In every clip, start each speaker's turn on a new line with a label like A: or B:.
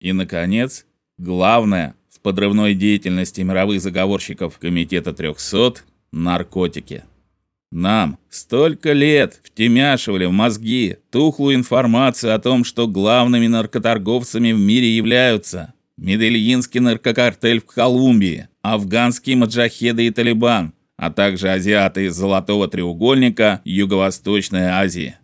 A: И наконец, главное в подрывной деятельности мировых заговорщиков комитета 300 наркотики. Нам столько лет втемяшивали в мозги тухлую информацию о том, что главными наркоторговцами в мире являются Медельинский наркокартель в Колумбии, афганские маджахеды и Талибан, а также азиаты из Золотого треугольника Юго-Восточной Азии.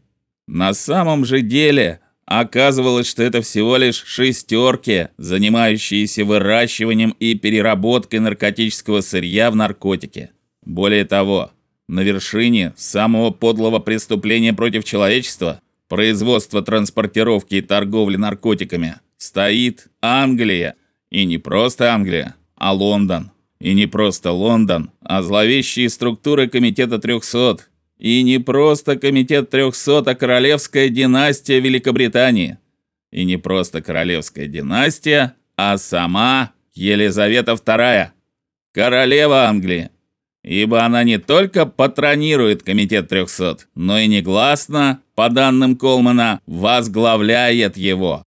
A: На самом же деле оказывалось, что это всего лишь шестерки, занимающиеся выращиванием и переработкой наркотического сырья в наркотики. Более того, на вершине самого подлого преступления против человечества производства, транспортировки и торговли наркотиками стоит Англия, и не просто Англия, а Лондон. И не просто Лондон, а зловещие структуры комитета 300. И не просто комитет 300, а королевская династия Великобритании. И не просто королевская династия, а сама Елизавета II, королева Англии. Ибо она не только патронирует комитет 300, но и негласно, по данным Колмана, возглавляет его.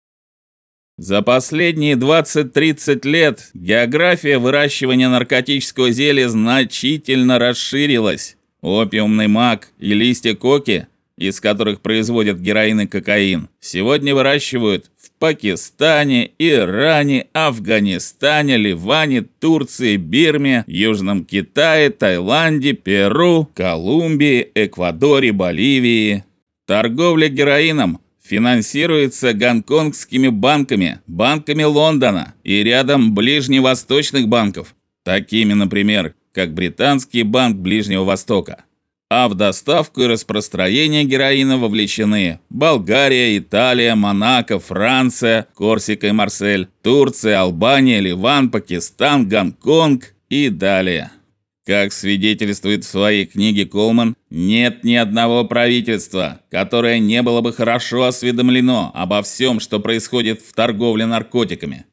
A: За последние 20-30 лет география выращивания наркотического зелья значительно расширилась. Опиумный мак и листья коки, из которых производят героин и кокаин, сегодня выращивают в Пакистане, Иране, Афганистане, Ливане, Турции, Бирме, Южном Китае, Таиланде, Перу, Колумбии, Эквадоре, Боливии. Торговля героином финансируется гонконгскими банками, банками Лондона и рядом ближневосточных банков, такими, например, как британский банк Ближнего Востока. А в доставку и распространение героина вовлечены Болгария, Италия, Монако, Франция, Корсика и Марсель, Турция, Албания, Ливан, Пакистан, Гонконг и далее. Как свидетельствует в своей книге Колман, нет ни одного правительства, которое не было бы хорошо осведомлено обо всем, что происходит в торговле наркотиками.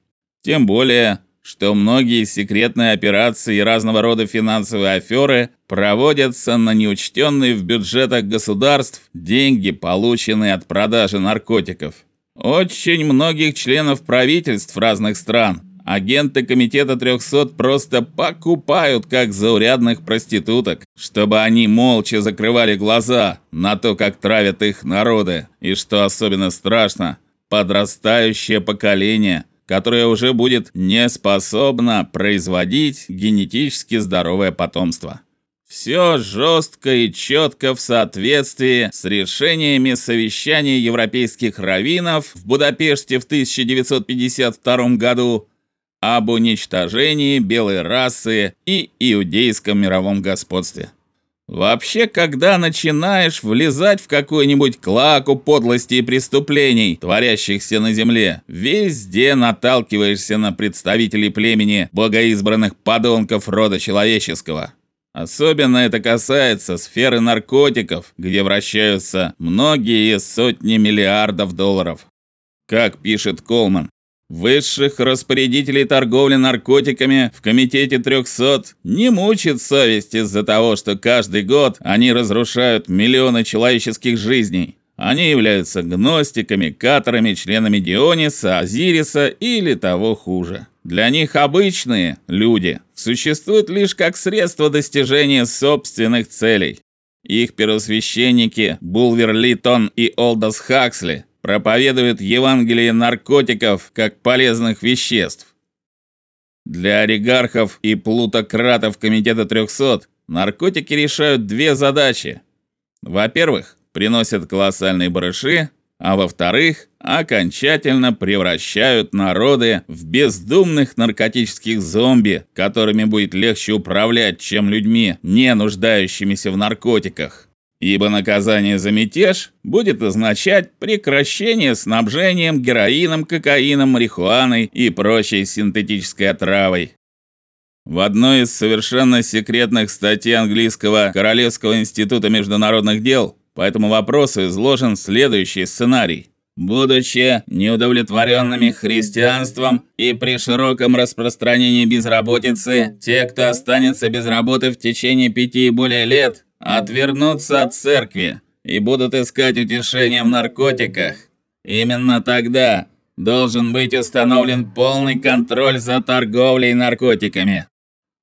A: Тем более, что многие секретные операции и разного рода финансовые аферы проводятся на неучтенные в бюджетах государств деньги, полученные от продажи наркотиков. Очень многих членов правительств разных стран Агенты комитета 300 просто покупают как заурядных проституток, чтобы они молча закрывали глаза на то, как травят их народы, и что особенно страшно, подрастающее поколение, которое уже будет не способно производить генетически здоровое потомство. Все жестко и четко в соответствии с решениями совещания европейских раввинов в Будапеште в 1952 году об уничтожении белой расы и иудейском мировом господстве. Вообще, когда начинаешь влезать в какую-нибудь клаку подлости и преступлений, творящихся на земле, везде наталкиваешься на представителей племени богоизбранных подонков рода человеческого. Особенно это касается сферы наркотиков, где вращаются многие сотни миллиардов долларов. Как пишет Колман, Высших распорядителей торговли наркотиками в комитете 300 не мучит совесть из-за того, что каждый год они разрушают миллионы человеческих жизней. Они являются гностиками, каторами, членами Диониса, Азириса или того хуже. Для них обычные люди существуют лишь как средство достижения собственных целей. Их первосвященники Булвер Литон и Олдос Хаксли проповедует Евангелие наркотиков как полезных веществ. Для олигархов и плутократов комитета 300 наркотики решают две задачи. Во-первых, приносят колоссальные барыши, а во-вторых, окончательно превращают народы в бездумных наркотических зомби, которыми будет легче управлять, чем людьми, не нуждающимися в наркотиках ибо наказание за мятеж будет означать прекращение снабжением героином, кокаином, марихуаной и прочей синтетической отравой. В одной из совершенно секретных статей английского Королевского института международных дел по этому вопросу изложен следующий сценарий. Будучи неудовлетворенными христианством и при широком распространении безработицы, те, кто останется без работы в течение пяти и более лет, отвернутся от церкви и будут искать утешения в наркотиках. Именно тогда должен быть установлен полный контроль за торговлей наркотиками,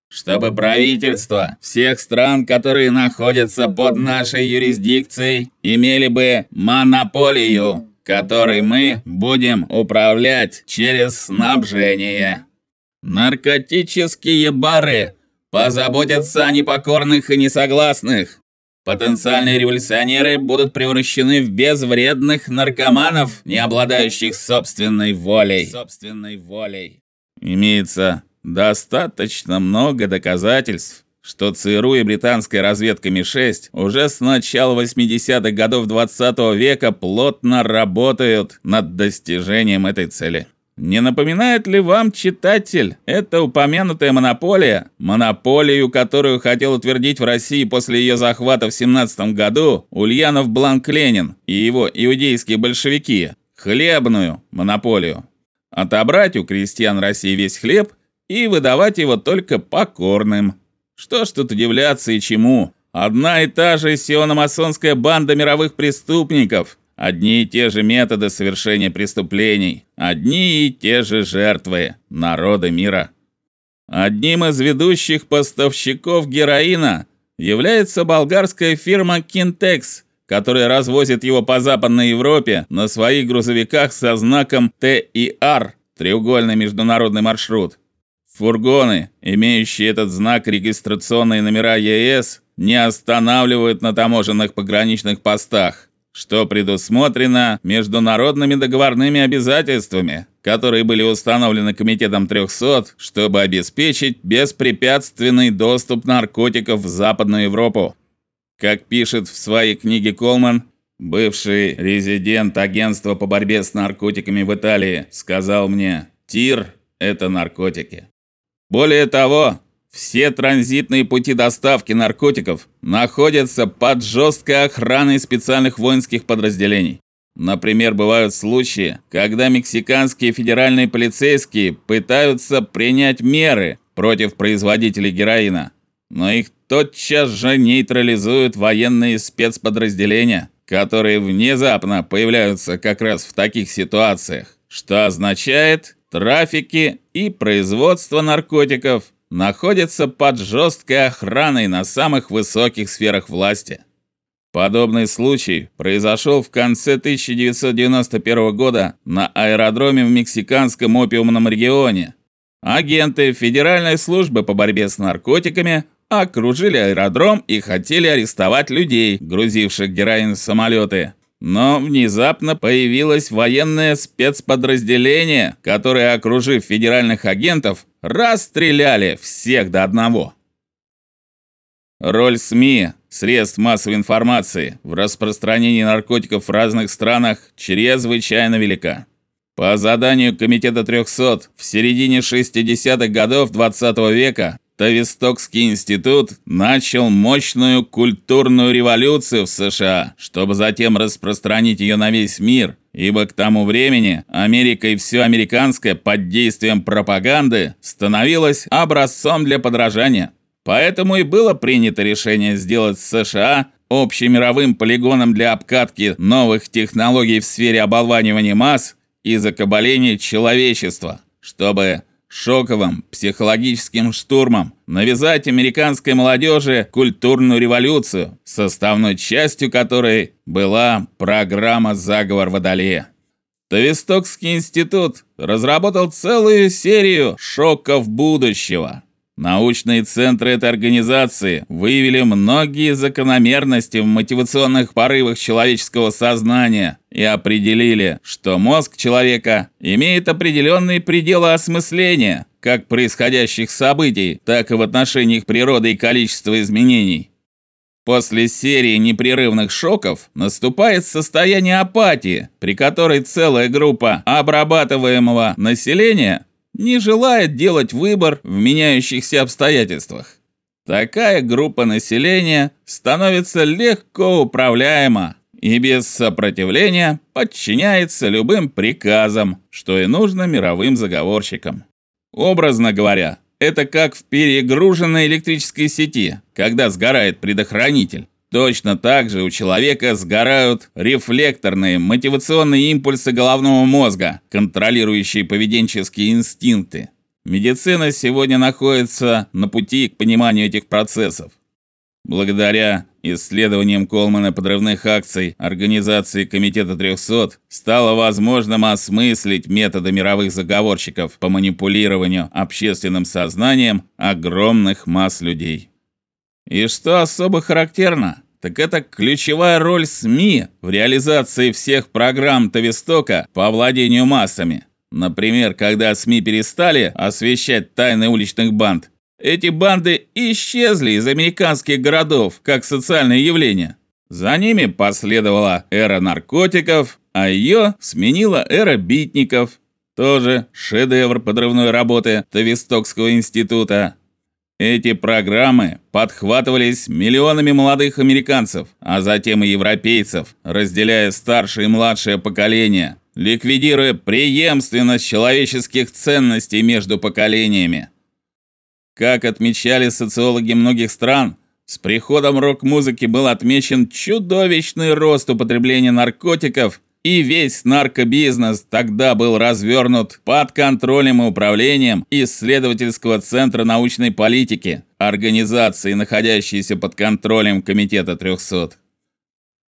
A: чтобы правительства всех стран, которые находятся под нашей юрисдикцией, имели бы монополию, которой мы будем управлять через снабжение. Наркотические бары позаботятся о непокорных и несогласных. Потенциальные революционеры будут превращены в безвредных наркоманов, не обладающих собственной волей. Собственной волей. Имеется достаточно много доказательств, что ЦРУ и британская разведка Ми-6 уже с начала 80-х годов 20 -го века плотно работают над достижением этой цели. Не напоминает ли вам, читатель, эта упомянутая монополия, монополию, которую хотел утвердить в России после ее захвата в 17 году Ульянов Бланк-Ленин и его иудейские большевики, хлебную монополию? Отобрать у крестьян России весь хлеб и выдавать его только покорным. Что ж тут удивляться и чему? Одна и та же сиономасонская банда мировых преступников, одни и те же методы совершения преступлений, одни и те же жертвы народа мира. Одним из ведущих поставщиков героина является болгарская фирма Kintex, которая развозит его по Западной Европе на своих грузовиках со знаком ТИР, треугольный международный маршрут. Фургоны, имеющие этот знак регистрационные номера ЕС, не останавливают на таможенных пограничных постах, что предусмотрено международными договорными обязательствами, которые были установлены комитетом 300, чтобы обеспечить беспрепятственный доступ наркотиков в Западную Европу. Как пишет в своей книге Колман, бывший резидент агентства по борьбе с наркотиками в Италии, сказал мне: "Тир это наркотики". Более того, все транзитные пути доставки наркотиков находятся под жесткой охраной специальных воинских подразделений. Например, бывают случаи, когда мексиканские федеральные полицейские пытаются принять меры против производителей героина, но их тотчас же нейтрализуют военные спецподразделения, которые внезапно появляются как раз в таких ситуациях, что означает, трафики и производство наркотиков находятся под жесткой охраной на самых высоких сферах власти. Подобный случай произошел в конце 1991 года на аэродроме в мексиканском опиумном регионе. Агенты Федеральной службы по борьбе с наркотиками окружили аэродром и хотели арестовать людей, грузивших героин в самолеты. Но внезапно появилось военное спецподразделение, которое, окружив федеральных агентов, расстреляли всех до одного. Роль СМИ, средств массовой информации в распространении наркотиков в разных странах чрезвычайно велика. По заданию комитета 300 в середине 60-х годов 20 -го века Тавистокский институт начал мощную культурную революцию в США, чтобы затем распространить ее на весь мир, ибо к тому времени Америка и все американское под действием пропаганды становилось образцом для подражания. Поэтому и было принято решение сделать США общемировым полигоном для обкатки новых технологий в сфере оболванивания масс и закабаления человечества, чтобы шоковым психологическим штурмом навязать американской молодежи культурную революцию, составной частью которой была программа Заговор Водолея. Тавистокский институт разработал целую серию шоков будущего. Научные центры этой организации выявили многие закономерности в мотивационных порывах человеческого сознания и определили, что мозг человека имеет определенные пределы осмысления как происходящих событий, так и в отношении их природы и количества изменений. После серии непрерывных шоков наступает состояние апатии, при которой целая группа обрабатываемого населения не желает делать выбор в меняющихся обстоятельствах. Такая группа населения становится легко управляема и без сопротивления подчиняется любым приказам, что и нужно мировым заговорщикам. Образно говоря, это как в перегруженной электрической сети, когда сгорает предохранитель. Точно так же у человека сгорают рефлекторные мотивационные импульсы головного мозга, контролирующие поведенческие инстинкты. Медицина сегодня находится на пути к пониманию этих процессов. Благодаря исследованиям Колмана подрывных акций организации Комитета 300 стало возможным осмыслить методы мировых заговорщиков по манипулированию общественным сознанием огромных масс людей. И что особо характерно, так это ключевая роль СМИ в реализации всех программ Тавистока по овладению массами. Например, когда СМИ перестали освещать тайны уличных банд, эти банды исчезли из американских городов как социальное явление. За ними последовала эра наркотиков, а ее сменила эра битников. Тоже шедевр подрывной работы Тавистокского института. Эти программы подхватывались миллионами молодых американцев, а затем и европейцев, разделяя старшее и младшее поколение, ликвидируя преемственность человеческих ценностей между поколениями. Как отмечали социологи многих стран, с приходом рок-музыки был отмечен чудовищный рост употребления наркотиков, и весь наркобизнес тогда был развернут под контролем и управлением исследовательского центра научной политики, организации, находящейся под контролем комитета 300.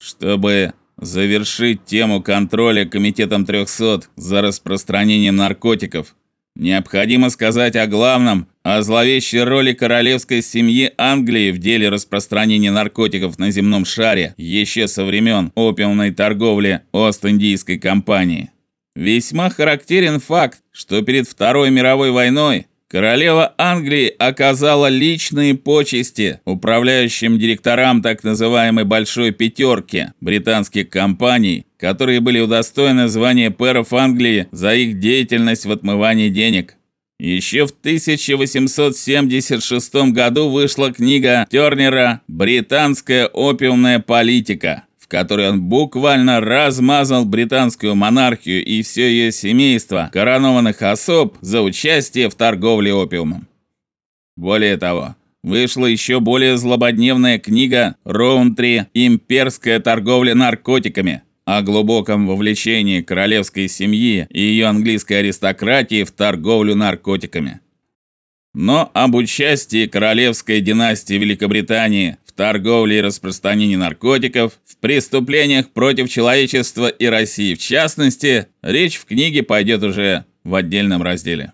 A: Чтобы завершить тему контроля комитетом 300 за распространением наркотиков, Необходимо сказать о главном, о зловещей роли королевской семьи Англии в деле распространения наркотиков на земном шаре еще со времен опиумной торговли Ост-Индийской компании. Весьма характерен факт, что перед Второй мировой войной Королева Англии оказала личные почести управляющим директорам так называемой большой пятерки британских компаний, которые были удостоены звания пэров Англии за их деятельность в отмывании денег. Еще в 1876 году вышла книга Тернера Британская опиумная политика в которой он буквально размазал британскую монархию и все ее семейство коронованных особ за участие в торговле опиумом. Более того, вышла еще более злободневная книга Роунтри «Имперская торговля наркотиками», о глубоком вовлечении королевской семьи и ее английской аристократии в торговлю наркотиками. Но об участии королевской династии Великобритании торговле и распространении наркотиков, в преступлениях против человечества и России в частности, речь в книге пойдет уже в отдельном разделе.